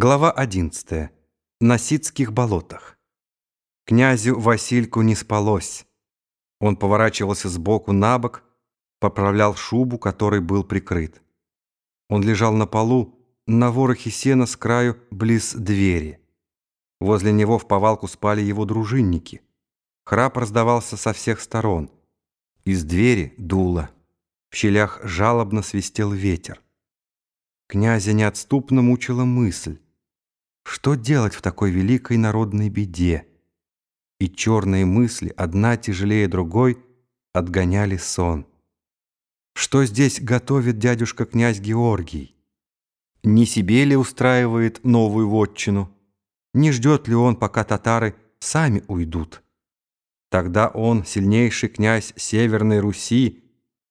Глава 11. На Ситских болотах. Князю Васильку не спалось. Он поворачивался сбоку на бок, поправлял шубу, которой был прикрыт. Он лежал на полу, на ворохе сена с краю близ двери. Возле него в повалку спали его дружинники. Храп раздавался со всех сторон. Из двери дуло. В щелях жалобно свистел ветер. Князя неотступно мучила мысль, что делать в такой великой народной беде? И черные мысли, одна тяжелее другой, отгоняли сон. Что здесь готовит дядюшка князь Георгий? Не себе ли устраивает новую вотчину? Не ждет ли он, пока татары сами уйдут? Тогда он, сильнейший князь Северной Руси,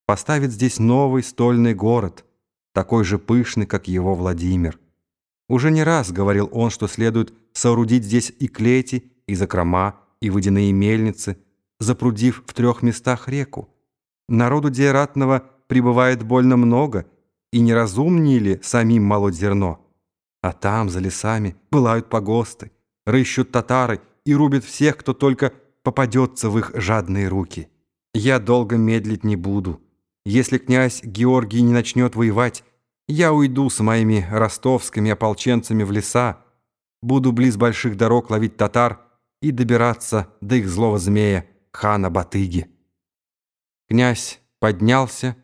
поставит здесь новый стольный город, такой же пышный, как его Владимир. Уже не раз говорил он, что следует соорудить здесь и клети, и закрома, и водяные мельницы, запрудив в трех местах реку. Народу дератного прибывает больно много, и неразумнее ли самим молоть зерно? А там, за лесами, пылают погосты, рыщут татары и рубят всех, кто только попадется в их жадные руки. Я долго медлить не буду. Если князь Георгий не начнет воевать, я уйду с моими ростовскими ополченцами в леса, буду близ больших дорог ловить татар и добираться до их злого змея, хана Батыги. Князь поднялся,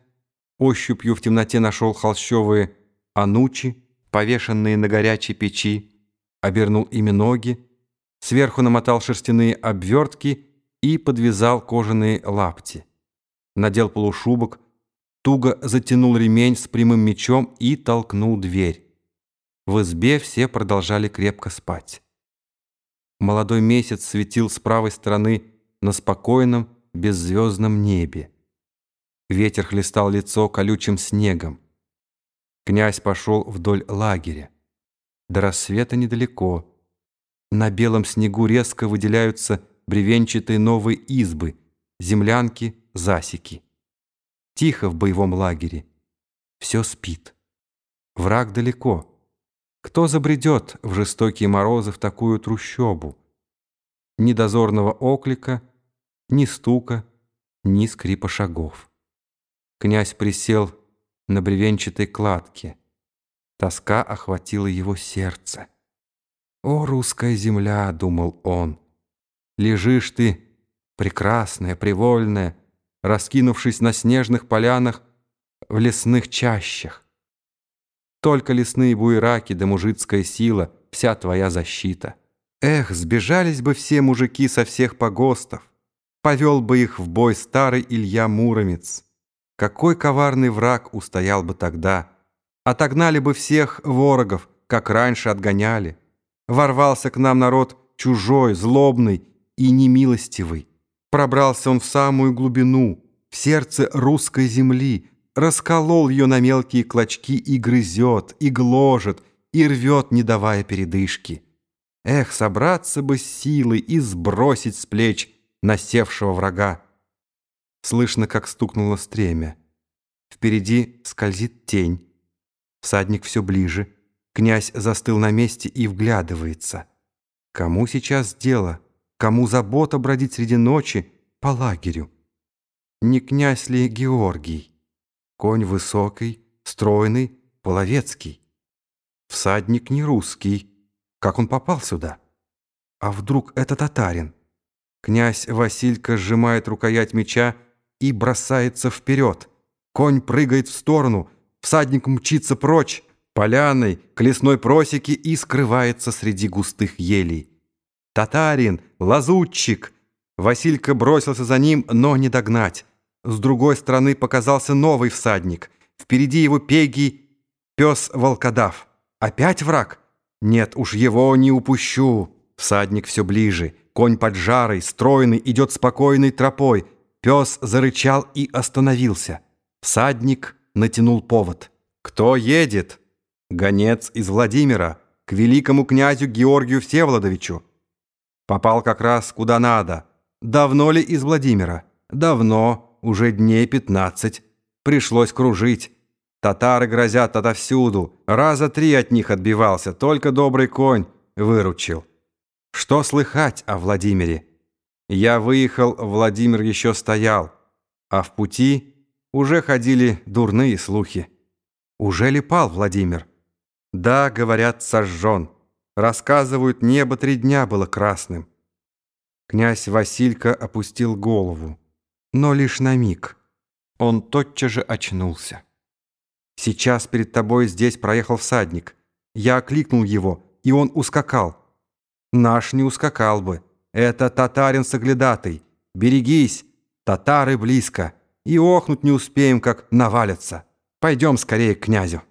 ощупью в темноте нашел холщовые анучи, повешенные на горячей печи, обернул ими ноги, сверху намотал шерстяные обвертки и подвязал кожаные лапти. Надел полушубок, туго затянул ремень с прямым мечом и толкнул дверь. В избе все продолжали крепко спать. Молодой месяц светил с правой стороны на спокойном, беззвездном небе. Ветер хлестал лицо колючим снегом. Князь пошел вдоль лагеря. До рассвета недалеко. На белом снегу резко выделяются бревенчатые новые избы, землянки, засеки. Тихо в боевом лагере. Все спит. Враг далеко. Кто забредет в жестокие морозы в такую трущобу? Ни дозорного оклика, ни стука, ни скрипа шагов. Князь присел на бревенчатой кладке. Тоска охватила его сердце. «О, русская земля!» — думал он. «Лежишь ты, прекрасная, привольная, раскинувшись на снежных полянах в лесных чащах. Только лесные буераки да мужицкая сила — вся твоя защита. Эх, сбежались бы все мужики со всех погостов, повел бы их в бой старый Илья Муромец. Какой коварный враг устоял бы тогда! Отогнали бы всех ворогов, как раньше отгоняли. Ворвался к нам народ чужой, злобный и немилостивый. Пробрался он в самую глубину, в сердце русской земли, расколол ее на мелкие клочки и грызет, и гложет, и рвет, не давая передышки. Эх, собраться бы с силой и сбросить с плеч насевшего врага. Слышно, как стукнуло стремя. Впереди скользит тень. Всадник все ближе. Князь застыл на месте и вглядывается. Кому сейчас дело? Кому забота бродить среди ночи по лагерю? Не князь ли Георгий? Конь высокий, стройный, половецкий. Всадник не русский. Как он попал сюда? А вдруг это татарин? Князь Василька сжимает рукоять меча и бросается вперед. Конь прыгает в сторону, всадник мчится прочь, поляной, к лесной просеке и скрывается среди густых елей. «Татарин! Лазутчик!» Василька бросился за ним, но не догнать. С другой стороны показался новый всадник. Впереди его пегий пес-волкодав. Опять враг? Нет, уж его не упущу. Всадник все ближе. Конь поджарый, стройный, идет спокойной тропой. Пес зарычал и остановился. Всадник натянул повод. «Кто едет?» «Гонец из Владимира, к великому князю Георгию Всеволодовичу». Попал как раз куда надо. Давно ли из Владимира? Давно, уже дней пятнадцать. Пришлось кружить. Татары грозят отовсюду. Раза три от них отбивался, только добрый конь выручил. Что слыхать о Владимире? Я выехал, Владимир еще стоял, а в пути уже ходили дурные слухи. Уже ли пал Владимир? Да, говорят, сожжен. Рассказывают, небо три дня было красным. Князь Василька опустил голову, но лишь на миг. Он тотчас же очнулся. Сейчас перед тобой здесь проехал всадник. Я окликнул его, и он ускакал. Наш не ускакал бы. Это татарин соглядатый. Берегись, татары близко. И охнуть не успеем, как навалятся. Пойдем скорее к князю.